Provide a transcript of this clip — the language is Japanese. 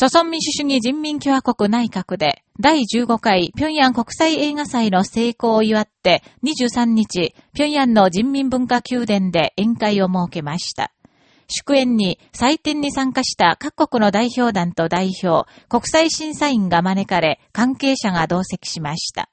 朝鮮民主主義人民共和国内閣で第15回平壌国際映画祭の成功を祝って23日、平壌の人民文化宮殿で宴会を設けました。祝宴に祭典に参加した各国の代表団と代表、国際審査員が招かれ、関係者が同席しました。